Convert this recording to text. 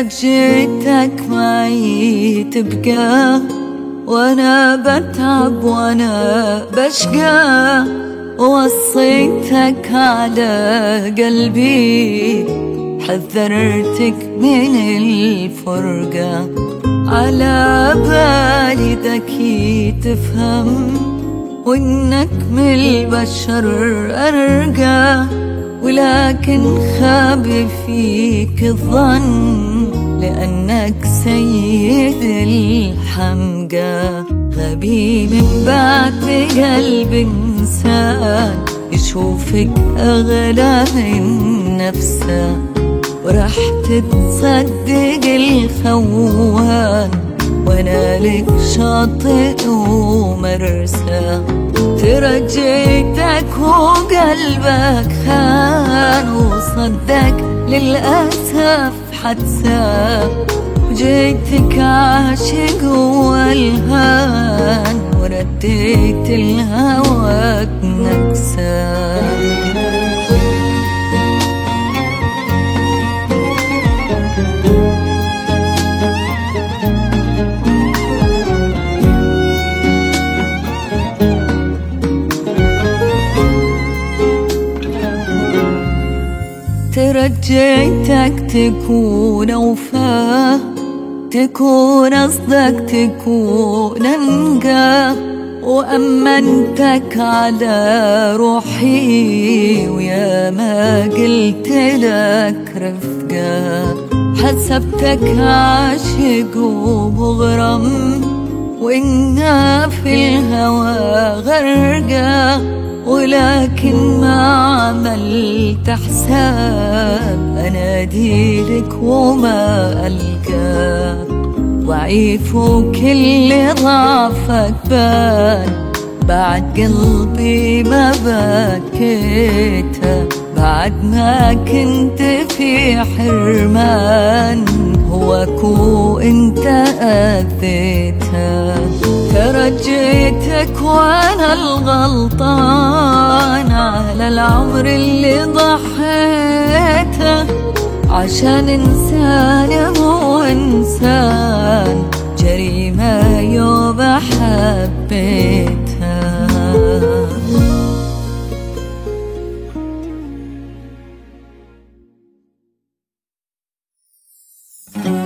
ترجيتك معي تبقى وأنا بتعب وأنا بشقى. وصيتك على قلبي حذرتك من الفرقة. على بالي ذكي تفهم وإنك من البشر أرقى. ولكن خاب فيك الظن. لأنك سيد الحمقى غبي من بعد قلب إنسان يشوفك أغلى من نفسه. وراح تتصدق الخوان وأنا لك شاطئ ومرسى. ترجيتك وقلبك خان وصدق للأسف حتسى وجيتك عاشق والهان ورديت الهواك نكسان ترجيتك تكون وفاه تكون قصدك تكون انقى وأمنتك على روحي ويا ما قلت لك رفقا حسبتك عاشق ومغرم وإنا في الهوى غرقا ولكن ما عملت حساب. أناديلك وما ألقى. ضعيف وكل ضعفك بان. بعد قلبي ما بكيته. بعد ما كنت في حرمان. هو كو أنت أذيته. ترجيتك وأنا الغلطان. العمر اللي ضحيته عشان إنسان مو إنسان. جريمة يوم حبيتها. thank